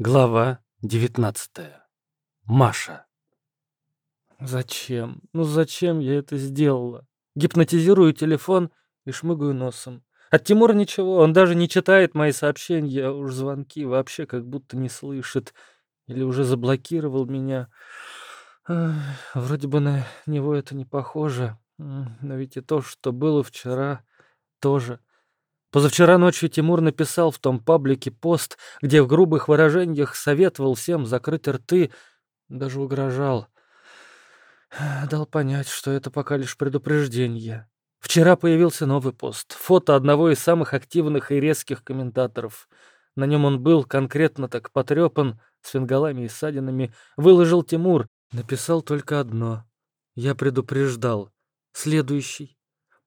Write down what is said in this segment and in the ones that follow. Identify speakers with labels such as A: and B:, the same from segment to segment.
A: Глава 19. Маша.
B: Зачем? Ну зачем я это сделала? Гипнотизирую телефон и шмыгаю носом. От Тимура ничего, он даже не читает мои сообщения, а уж звонки вообще как будто не слышит. Или уже заблокировал меня. Ах, вроде бы на него это не похоже. Но ведь и то, что было вчера, тоже. Позавчера ночью Тимур написал в том паблике пост, где в грубых выражениях советовал всем закрыть рты, даже угрожал. Дал понять, что это пока лишь предупреждение. Вчера появился новый пост. Фото одного из самых активных и резких комментаторов. На нем он был конкретно так потрепан, с фингалами и ссадинами. Выложил Тимур. Написал только одно. Я предупреждал. Следующий.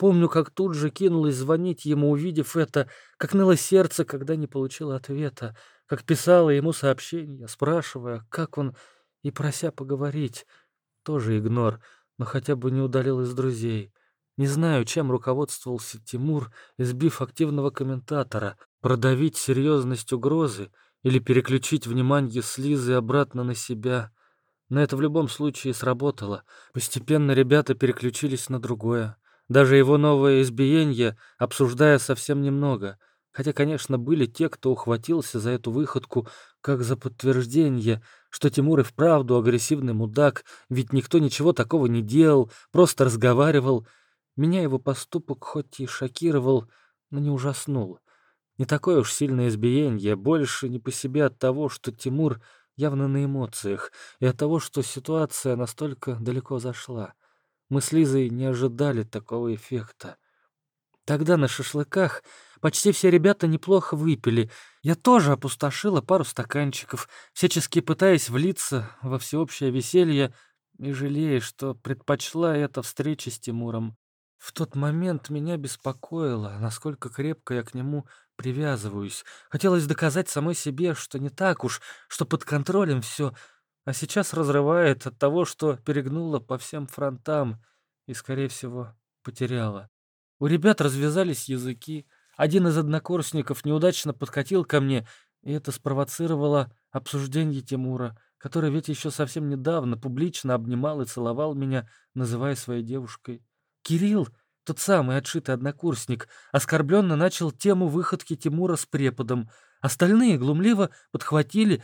B: Помню, как тут же кинулась звонить ему, увидев это, как ныло сердце, когда не получила ответа, как писала ему сообщение, спрашивая, как он, и прося поговорить. Тоже игнор, но хотя бы не удалил из друзей. Не знаю, чем руководствовался Тимур, избив активного комментатора, продавить серьезность угрозы или переключить внимание с Лизы обратно на себя. Но это в любом случае сработало. Постепенно ребята переключились на другое. Даже его новое избиение обсуждая совсем немного. Хотя, конечно, были те, кто ухватился за эту выходку как за подтверждение, что Тимур и вправду агрессивный мудак, ведь никто ничего такого не делал, просто разговаривал. Меня его поступок хоть и шокировал, но не ужаснул. Не такое уж сильное избиение, больше не по себе от того, что Тимур явно на эмоциях, и от того, что ситуация настолько далеко зашла. Мы с Лизой не ожидали такого эффекта. Тогда на шашлыках почти все ребята неплохо выпили. Я тоже опустошила пару стаканчиков, всячески пытаясь влиться во всеобщее веселье и жалея, что предпочла это встрече с Тимуром. В тот момент меня беспокоило, насколько крепко я к нему привязываюсь. Хотелось доказать самой себе, что не так уж, что под контролем все, а сейчас разрывает от того, что перегнула по всем фронтам и, скорее всего, потеряла. У ребят развязались языки. Один из однокурсников неудачно подкатил ко мне, и это спровоцировало обсуждение Тимура, который ведь еще совсем недавно публично обнимал и целовал меня, называя своей девушкой. Кирилл, тот самый отшитый однокурсник, оскорбленно начал тему выходки Тимура с преподом. Остальные глумливо подхватили,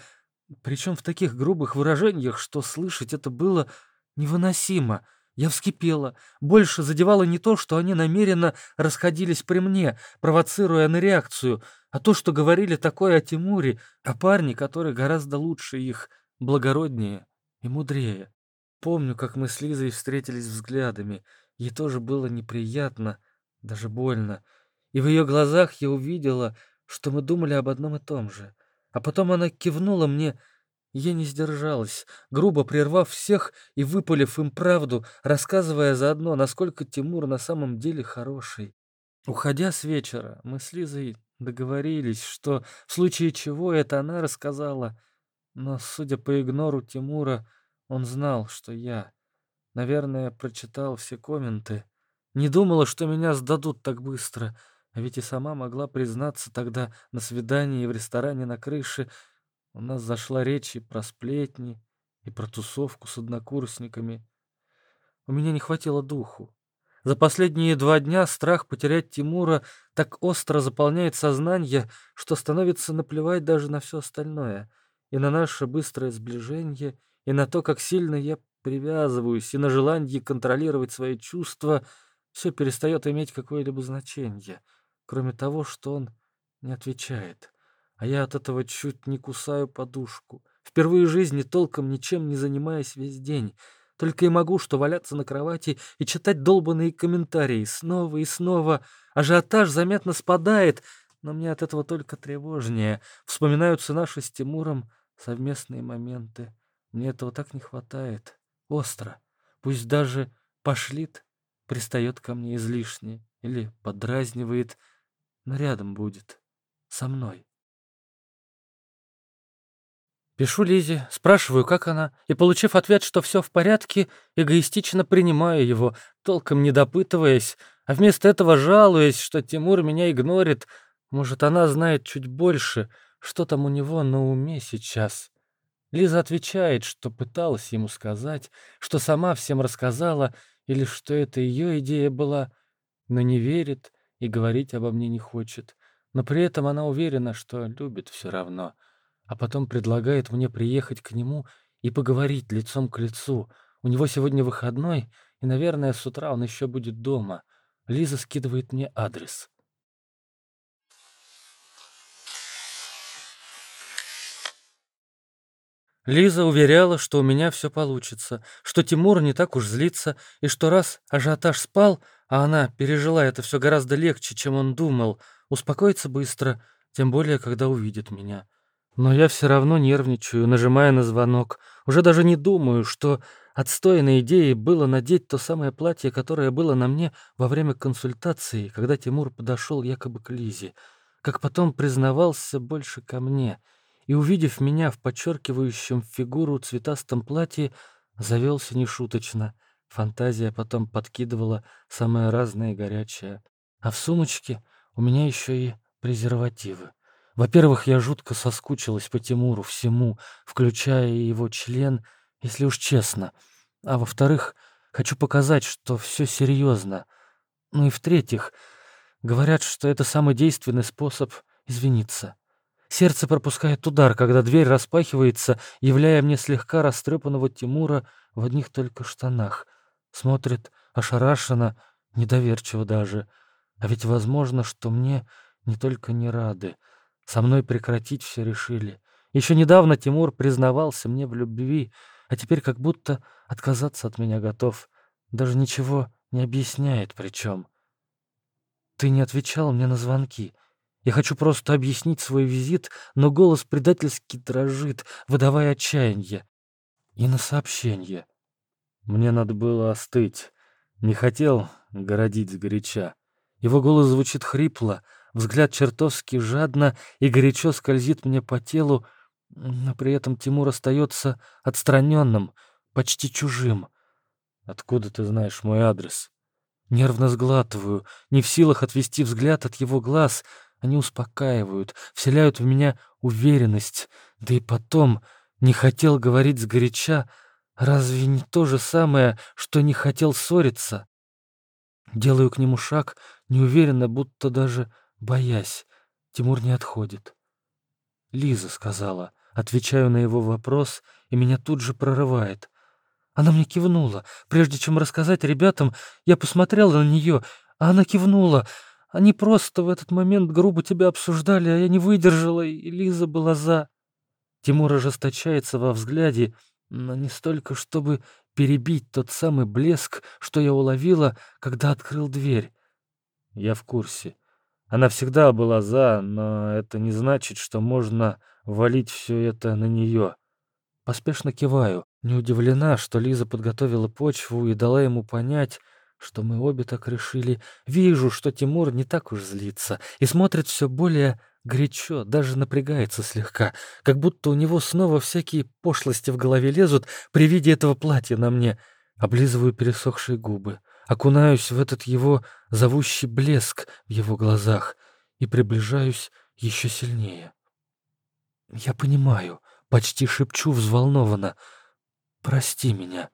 B: причем в таких грубых выражениях, что слышать это было невыносимо. Я вскипела. Больше задевало не то, что они намеренно расходились при мне, провоцируя на реакцию, а то, что говорили такое о Тимуре, о парне, который гораздо лучше их, благороднее и мудрее. Помню, как мы с Лизой встретились взглядами. Ей тоже было неприятно, даже больно. И в ее глазах я увидела, что мы думали об одном и том же. А потом она кивнула мне, я не сдержалась, грубо прервав всех и выпалив им правду, рассказывая заодно, насколько Тимур на самом деле хороший. Уходя с вечера, мы с Лизой договорились, что в случае чего это она рассказала. Но, судя по игнору Тимура, он знал, что я. Наверное, прочитал все комменты. Не думала, что меня сдадут так быстро. А ведь и сама могла признаться тогда на свидании в ресторане на крыше. У нас зашла речь и про сплетни, и про тусовку с однокурсниками. У меня не хватило духу. За последние два дня страх потерять Тимура так остро заполняет сознание, что становится наплевать даже на все остальное. И на наше быстрое сближение, и на то, как сильно я привязываюсь, и на желание контролировать свои чувства, все перестает иметь какое-либо значение — кроме того, что он не отвечает. А я от этого чуть не кусаю подушку. Впервые в жизни толком ничем не занимаясь весь день. Только и могу что валяться на кровати и читать долбанные комментарии снова и снова. Ажиотаж заметно спадает, но мне от этого только тревожнее. Вспоминаются наши с Тимуром совместные моменты. Мне этого так не хватает. Остро. Пусть даже пошлит, пристает ко мне излишне или подразнивает, но рядом будет. Со мной. Пишу Лизе, спрашиваю, как она, и, получив ответ, что все в порядке, эгоистично принимаю его, толком не допытываясь, а вместо этого жалуясь, что Тимур меня игнорит, Может, она знает чуть больше, что там у него на уме сейчас. Лиза отвечает, что пыталась ему сказать, что сама всем рассказала, или что это ее идея была, но не верит и говорить обо мне не хочет. Но при этом она уверена, что любит все равно. А потом предлагает мне приехать к нему и поговорить лицом к лицу. У него сегодня выходной, и, наверное, с утра он еще будет дома. Лиза скидывает мне адрес. Лиза уверяла, что у меня все получится, что Тимур не так уж злится, и что раз ажиотаж спал, а она пережила это все гораздо легче, чем он думал, успокоится быстро, тем более, когда увидит меня. Но я все равно нервничаю, нажимая на звонок. Уже даже не думаю, что отстойной идеей было надеть то самое платье, которое было на мне во время консультации, когда Тимур подошел якобы к Лизе. Как потом признавался больше ко мне — и, увидев меня в подчеркивающем фигуру цветастом платье, завелся нешуточно. Фантазия потом подкидывала самое разное и горячее. А в сумочке у меня еще и презервативы. Во-первых, я жутко соскучилась по Тимуру всему, включая его член, если уж честно. А во-вторых, хочу показать, что все серьезно. Ну и в-третьих, говорят, что это самый действенный способ извиниться. Сердце пропускает удар, когда дверь распахивается, являя мне слегка растрепанного Тимура в одних только штанах. Смотрит ошарашенно, недоверчиво даже. А ведь возможно, что мне не только не рады. Со мной прекратить все решили. Еще недавно Тимур признавался мне в любви, а теперь как будто отказаться от меня готов. Даже ничего не объясняет причем. Ты не отвечал мне на звонки. Я хочу просто объяснить свой визит, но голос предательски дрожит, выдавая отчаяние. И на сообщение. Мне надо было остыть. Не хотел городить сгоряча. Его голос звучит хрипло, взгляд чертовски жадно и горячо скользит мне по телу, но при этом Тимур остается отстраненным, почти чужим. «Откуда ты знаешь мой адрес?» Нервно сглатываю, не в силах отвести взгляд от его глаз — они успокаивают, вселяют в меня уверенность. Да и потом, не хотел говорить сгоряча, разве не то же самое, что не хотел ссориться? Делаю к нему шаг, неуверенно, будто даже боясь. Тимур не отходит. Лиза сказала. Отвечаю на его вопрос, и меня тут же прорывает. Она мне кивнула. Прежде чем рассказать ребятам, я посмотрела на нее, а она кивнула. Они просто в этот момент грубо тебя обсуждали, а я не выдержала, и Лиза была за. Тимур ожесточается во взгляде, но не столько, чтобы перебить тот самый блеск, что я уловила, когда открыл дверь. Я в курсе. Она всегда была за, но это не значит, что можно валить все это на нее. Поспешно киваю, не удивлена, что Лиза подготовила почву и дала ему понять, что мы обе так решили. Вижу, что Тимур не так уж злится и смотрит все более горячо, даже напрягается слегка, как будто у него снова всякие пошлости в голове лезут при виде этого платья на мне. Облизываю пересохшие губы, окунаюсь в этот его зовущий блеск в его глазах и приближаюсь еще сильнее. Я понимаю, почти шепчу взволнованно. «Прости меня».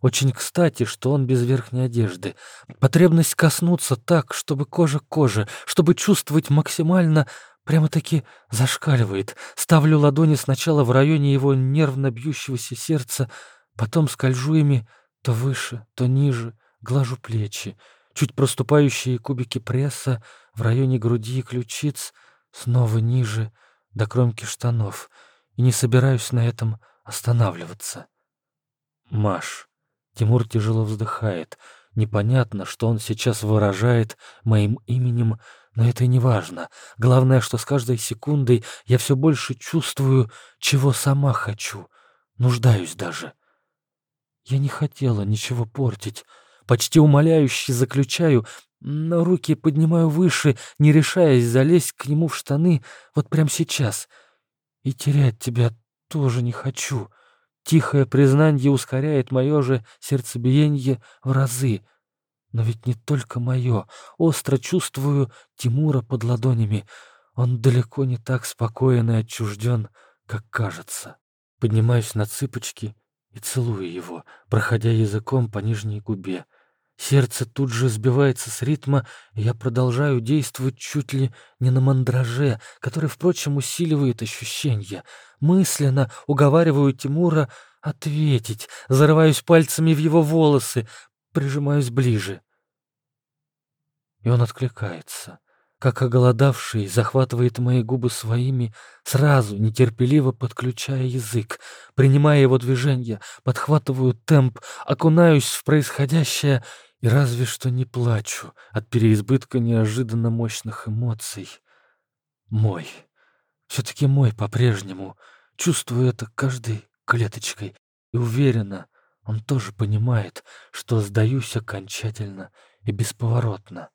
B: Очень кстати, что он без верхней одежды. Потребность коснуться так, чтобы кожа к коже, чтобы чувствовать максимально, прямо-таки зашкаливает. Ставлю ладони сначала в районе его нервно бьющегося сердца, потом скольжу ими то выше, то ниже, глажу плечи, чуть проступающие кубики пресса в районе груди и ключиц, снова ниже, до кромки штанов, и не собираюсь на этом останавливаться. Маш. Тимур тяжело вздыхает. Непонятно, что он сейчас выражает моим именем, но это не важно. Главное, что с каждой секундой я все больше чувствую, чего сама хочу. Нуждаюсь даже. Я не хотела ничего портить. Почти умоляюще заключаю, но руки поднимаю выше, не решаясь залезть к нему в штаны вот прямо сейчас. И терять тебя тоже не хочу. Тихое признание ускоряет мое же сердцебиение в разы. Но ведь не только мое. Остро чувствую Тимура под ладонями. Он далеко не так спокоен и отчужден, как кажется. Поднимаюсь на цыпочки и целую его, проходя языком по нижней губе. Сердце тут же сбивается с ритма, и я продолжаю действовать чуть ли не на мандраже, который, впрочем, усиливает ощущения. Мысленно уговариваю Тимура ответить, зарываюсь пальцами в его волосы, прижимаюсь ближе. И он откликается как оголодавший, захватывает мои губы своими, сразу, нетерпеливо подключая язык, принимая его движение, подхватываю темп, окунаюсь в происходящее и разве что не плачу от переизбытка неожиданно мощных эмоций. Мой. Все-таки мой по-прежнему. Чувствую это каждой клеточкой и уверена, он тоже понимает, что сдаюсь окончательно и бесповоротно.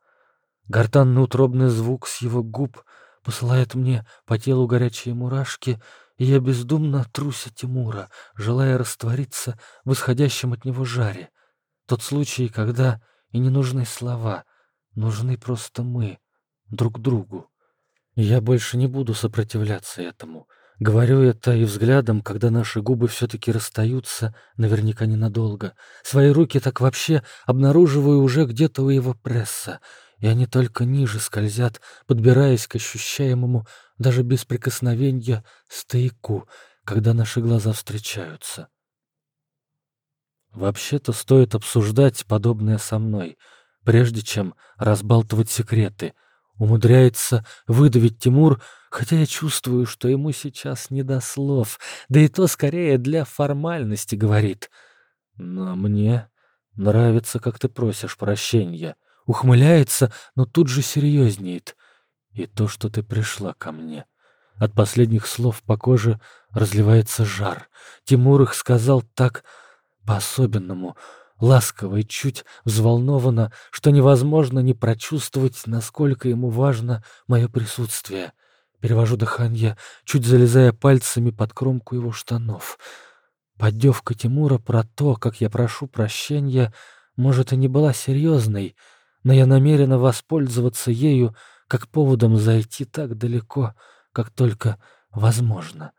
B: Гортанный утробный звук с его губ посылает мне по телу горячие мурашки, и я бездумно труся Тимура, желая раствориться в исходящем от него жаре. Тот случай, когда и не нужны слова, нужны просто мы, друг другу. Я больше не буду сопротивляться этому. Говорю это и взглядом, когда наши губы все-таки расстаются, наверняка ненадолго. Свои руки так вообще обнаруживаю уже где-то у его пресса, и они только ниже скользят, подбираясь к ощущаемому даже без прикосновения стояку, когда наши глаза встречаются. Вообще-то стоит обсуждать подобное со мной, прежде чем разбалтывать секреты. Умудряется выдавить Тимур, хотя я чувствую, что ему сейчас не до слов, да и то скорее для формальности говорит. Но мне нравится, как ты просишь прощения ухмыляется, но тут же серьезнеет. И то, что ты пришла ко мне. От последних слов по коже разливается жар. Тимур их сказал так по-особенному, ласково и чуть взволнованно, что невозможно не прочувствовать, насколько ему важно мое присутствие. Перевожу дыхание, чуть залезая пальцами под кромку его штанов. Поддевка Тимура про то, как я прошу прощения, может, и не была серьезной, но я намерена воспользоваться ею как поводом зайти так далеко, как только возможно.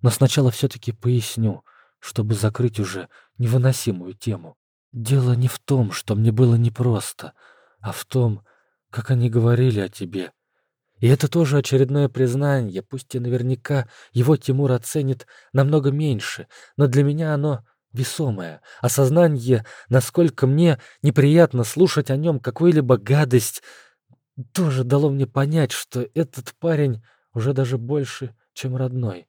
B: Но сначала все-таки поясню, чтобы закрыть уже невыносимую тему. Дело не в том, что мне было непросто, а в том, как они говорили о тебе. И это тоже очередное признание, пусть и наверняка его Тимур оценит намного меньше, но для меня оно весомое, осознание, насколько мне неприятно слушать о нем какую-либо гадость, тоже дало мне понять, что этот парень уже даже больше, чем родной.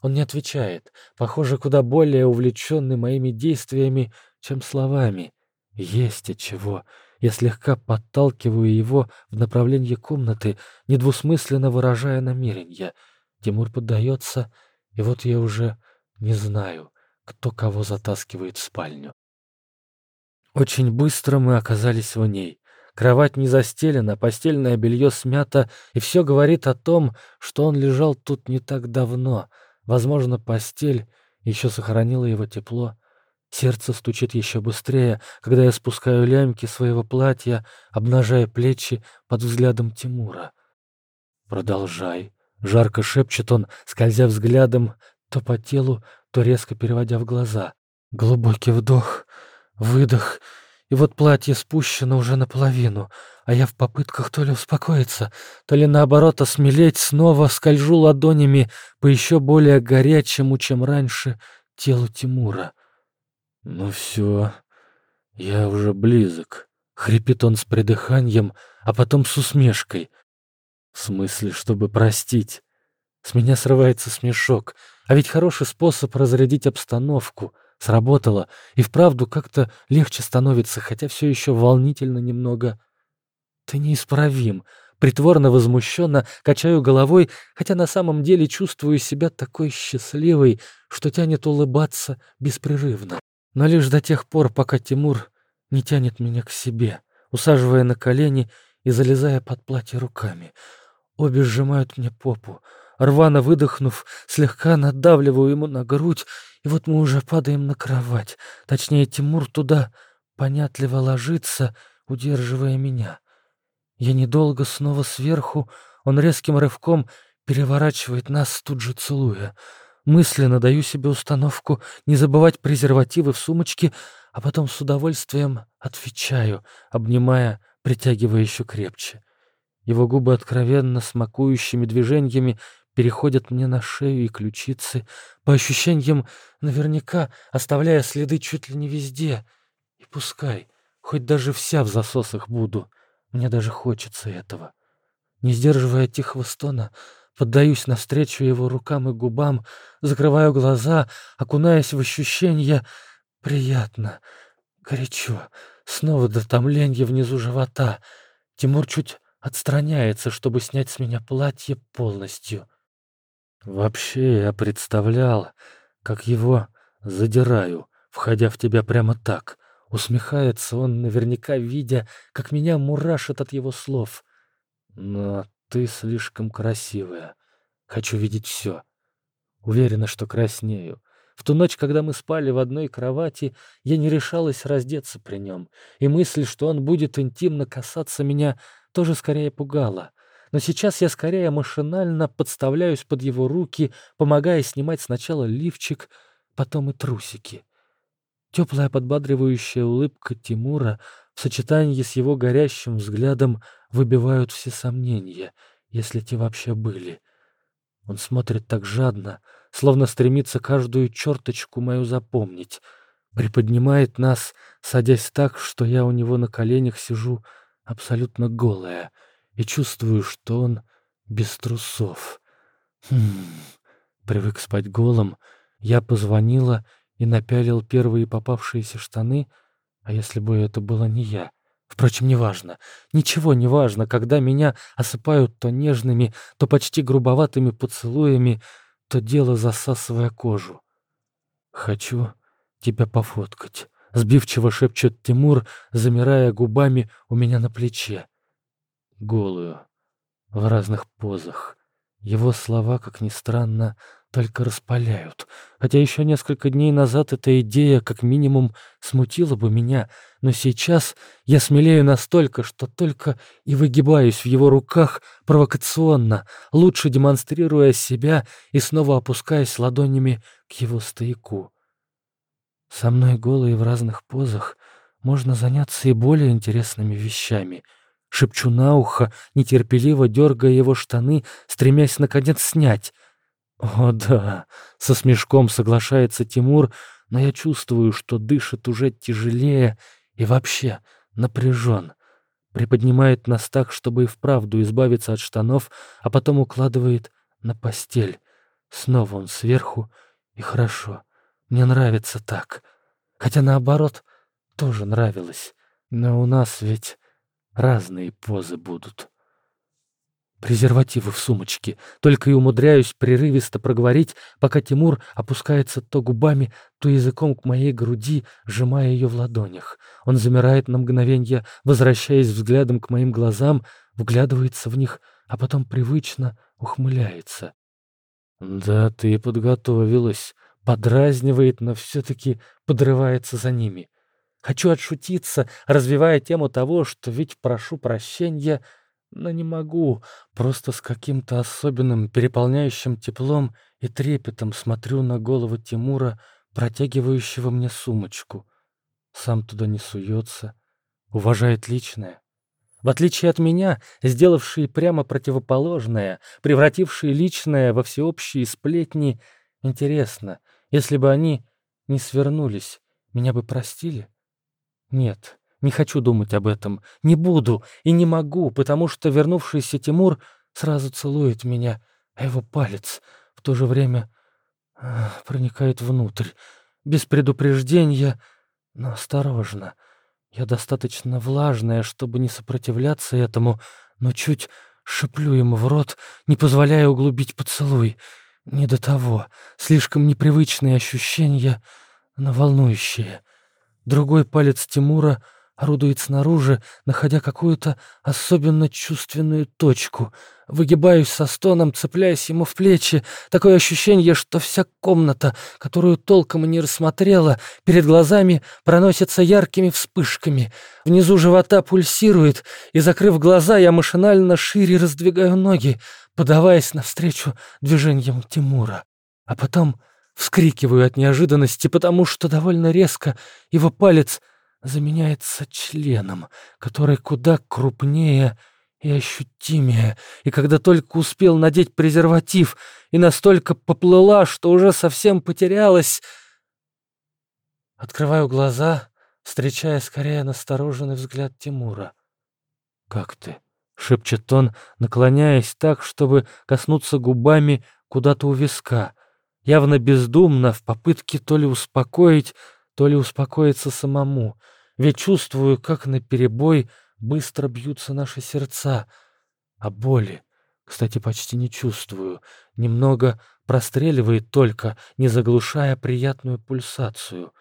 B: Он не отвечает, похоже, куда более увлеченный моими действиями, чем словами. Есть от чего. Я слегка подталкиваю его в направлении комнаты, недвусмысленно выражая намерение. Тимур поддается, и вот я уже не знаю, кто кого затаскивает в спальню. Очень быстро мы оказались в ней. Кровать не застелена, постельное белье смято, и все говорит о том, что он лежал тут не так давно. Возможно, постель еще сохранила его тепло. Сердце стучит еще быстрее, когда я спускаю лямки своего платья, обнажая плечи под взглядом Тимура. «Продолжай», — жарко шепчет он, скользя взглядом то по телу, то резко переводя в глаза. Глубокий вдох, выдох, и вот платье спущено уже наполовину, а я в попытках то ли успокоиться, то ли наоборот осмелеть, снова скольжу ладонями по еще более горячему, чем раньше, телу Тимура. «Ну все, я уже близок», — хрипит он с придыханием, а потом с усмешкой. «В смысле, чтобы простить?» С меня срывается смешок — а ведь хороший способ разрядить обстановку. Сработало, и вправду как-то легче становится, хотя все еще волнительно немного. Ты неисправим. Притворно возмущенно качаю головой, хотя на самом деле чувствую себя такой счастливой, что тянет улыбаться беспрерывно. Но лишь до тех пор, пока Тимур не тянет меня к себе, усаживая на колени и залезая под платье руками. Обе сжимают мне попу, Рвано выдохнув, слегка надавливаю ему на грудь, и вот мы уже падаем на кровать. Точнее, Тимур туда понятливо ложится, удерживая меня. Я недолго снова сверху, он резким рывком переворачивает нас, тут же целуя. Мысленно даю себе установку не забывать презервативы в сумочке, а потом с удовольствием отвечаю, обнимая, притягивая еще крепче. Его губы откровенно смакующими движениями переходят мне на шею и ключицы, по ощущениям наверняка оставляя следы чуть ли не везде. И пускай, хоть даже вся в засосах буду, мне даже хочется этого. Не сдерживая тихого стона, поддаюсь навстречу его рукам и губам, закрываю глаза, окунаясь в ощущения приятно, горячо, снова до томления внизу живота. Тимур чуть отстраняется, чтобы снять с меня платье полностью. Вообще я представлял, как его задираю, входя в тебя прямо так. Усмехается он, наверняка видя, как меня мурашит от его слов. Но ты слишком красивая. Хочу видеть все. Уверена, что краснею. В ту ночь, когда мы спали в одной кровати, я не решалась раздеться при нем, и мысль, что он будет интимно касаться меня, тоже скорее пугала. Но сейчас я скорее машинально подставляюсь под его руки, помогая снимать сначала лифчик, потом и трусики. Теплая подбадривающая улыбка Тимура в сочетании с его горящим взглядом выбивают все сомнения, если те вообще были. Он смотрит так жадно, словно стремится каждую черточку мою запомнить. Приподнимает нас, садясь так, что я у него на коленях сижу абсолютно голая, и чувствую, что он без трусов. Хм, привык спать голым. Я позвонила и напялил первые попавшиеся штаны, а если бы это было не я? Впрочем, неважно. Ничего не важно, когда меня осыпают то нежными, то почти грубоватыми поцелуями, то дело засасывая кожу. «Хочу тебя пофоткать», — сбивчиво шепчет Тимур, замирая губами у меня на плече. Голую, в разных позах. Его слова, как ни странно, только распаляют. Хотя еще несколько дней назад эта идея как минимум смутила бы меня, но сейчас я смелею настолько, что только и выгибаюсь в его руках провокационно, лучше демонстрируя себя и снова опускаясь ладонями к его стояку. Со мной голые в разных позах можно заняться и более интересными вещами — Шепчу на ухо, нетерпеливо дергая его штаны, стремясь наконец снять. «О да», — со смешком соглашается Тимур, но я чувствую, что дышит уже тяжелее и вообще напряжен. Приподнимает нас так, чтобы и вправду избавиться от штанов, а потом укладывает на постель. Снова он сверху, и хорошо. Мне нравится так. Хотя наоборот, тоже нравилось. Но у нас ведь разные позы будут. Презервативы в сумочке. Только и умудряюсь прерывисто проговорить, пока Тимур опускается то губами, то языком к моей груди, сжимая ее в ладонях. Он замирает на мгновенье, возвращаясь взглядом к моим глазам, вглядывается в них, а потом привычно ухмыляется. «Да ты подготовилась», подразнивает, но все-таки подрывается за ними. Хочу отшутиться, развивая тему того, что ведь прошу прощения, но не могу. Просто с каким-то особенным переполняющим теплом и трепетом смотрю на голову Тимура, протягивающего мне сумочку. Сам туда не суется, уважает личное. В отличие от меня, сделавшие прямо противоположное, превратившие личное во всеобщие сплетни, интересно, если бы они не свернулись, меня бы простили? Нет, не хочу думать об этом. Не буду и не могу, потому что вернувшийся Тимур сразу целует меня, а его палец в то же время ах, проникает внутрь. Без предупреждения, но осторожно. Я достаточно влажная, чтобы не сопротивляться этому, но чуть шеплю ему в рот, не позволяя углубить поцелуй. Не до того. Слишком непривычные ощущения, но волнующие. Другой палец Тимура орудует снаружи, находя какую-то особенно чувственную точку. Выгибаюсь со стоном, цепляясь ему в плечи. Такое ощущение, что вся комната, которую толком и не рассмотрела, перед глазами проносится яркими вспышками. Внизу живота пульсирует, и, закрыв глаза, я машинально шире раздвигаю ноги, подаваясь навстречу движениям Тимура. А потом вскрикиваю от неожиданности, потому что довольно резко его палец — заменяется членом, который куда крупнее и ощутимее, и когда только успел надеть презерватив и настолько поплыла, что уже совсем потерялась, открываю глаза, встречая скорее настороженный взгляд Тимура. «Как ты?» — шепчет он, наклоняясь так, чтобы коснуться губами куда-то у виска, явно бездумно, в попытке то ли успокоить, то ли успокоиться самому. Ведь чувствую, как на перебой быстро бьются наши сердца. А боли, кстати, почти не чувствую. Немного простреливает только, не заглушая приятную пульсацию.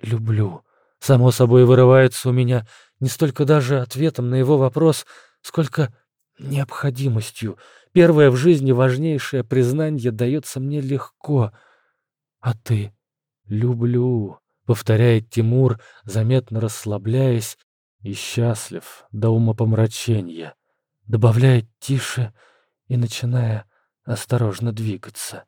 B: Люблю. Само собой вырывается у меня не столько даже ответом на его вопрос, сколько необходимостью. Первое в жизни важнейшее признание дается мне легко. А ты? Люблю, повторяет Тимур, заметно расслабляясь и счастлив до умопомрачения. Добавляет тише и начиная осторожно двигаться.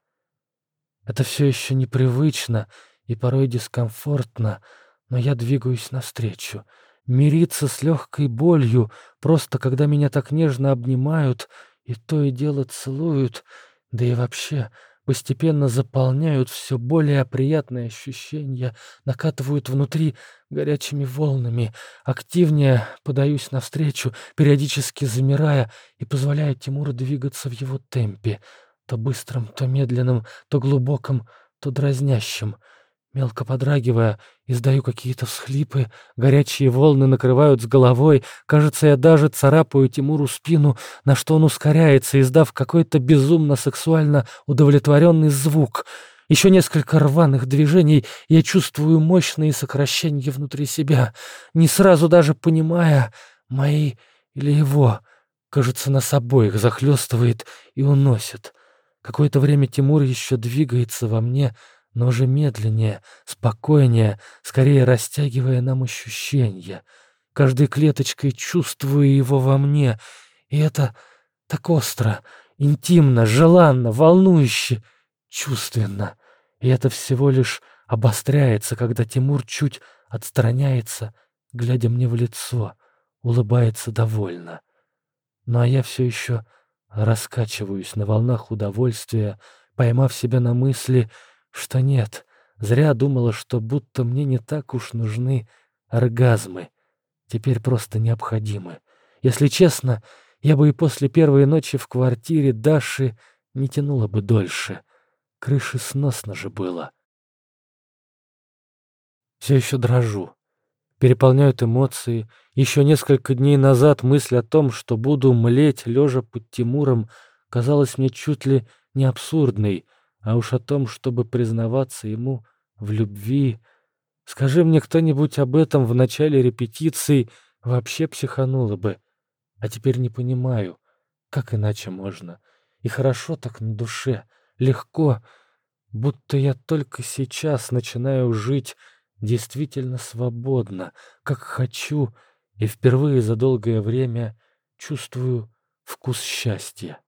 B: Это все еще непривычно и порой дискомфортно, но я двигаюсь навстречу. Мириться с легкой болью, просто когда меня так нежно обнимают и то и дело целуют, да и вообще постепенно заполняют все более приятные ощущения, накатывают внутри горячими волнами. Активнее подаюсь навстречу, периодически замирая и позволяя Тимуру двигаться в его темпе, то быстрым, то медленным, то глубоким, то дразнящим — Мелко подрагивая, издаю какие-то всхлипы, горячие волны накрывают с головой, кажется, я даже царапаю Тимуру спину, на что он ускоряется, издав какой-то безумно сексуально удовлетворенный звук. Еще несколько рваных движений, я чувствую мощные сокращения внутри себя, не сразу даже понимая, мои или его. Кажется, нас обоих захлестывает и уносит. Какое-то время Тимур еще двигается во мне, — но уже медленнее, спокойнее, скорее растягивая нам ощущения. Каждой клеточкой чувствую его во мне, и это так остро, интимно, желанно, волнующе, чувственно. И это всего лишь обостряется, когда Тимур чуть отстраняется, глядя мне в лицо, улыбается довольно. Ну а я все еще раскачиваюсь на волнах удовольствия, поймав себя на мысли — что нет, зря думала, что будто мне не так уж нужны оргазмы. Теперь просто необходимы. Если честно, я бы и после первой ночи в квартире Даши не тянула бы дольше. Крыши сносно же было. Все еще дрожу. Переполняют эмоции. Еще несколько дней назад мысль о том, что буду млеть, лежа под Тимуром, казалась мне чуть ли не абсурдной, а уж о том, чтобы признаваться ему в любви... Скажи мне кто-нибудь об этом в начале репетиции, вообще психануло бы. А теперь не понимаю, как иначе можно. И хорошо так на душе, легко, будто я только сейчас начинаю жить действительно свободно, как хочу, и впервые за долгое время чувствую вкус счастья.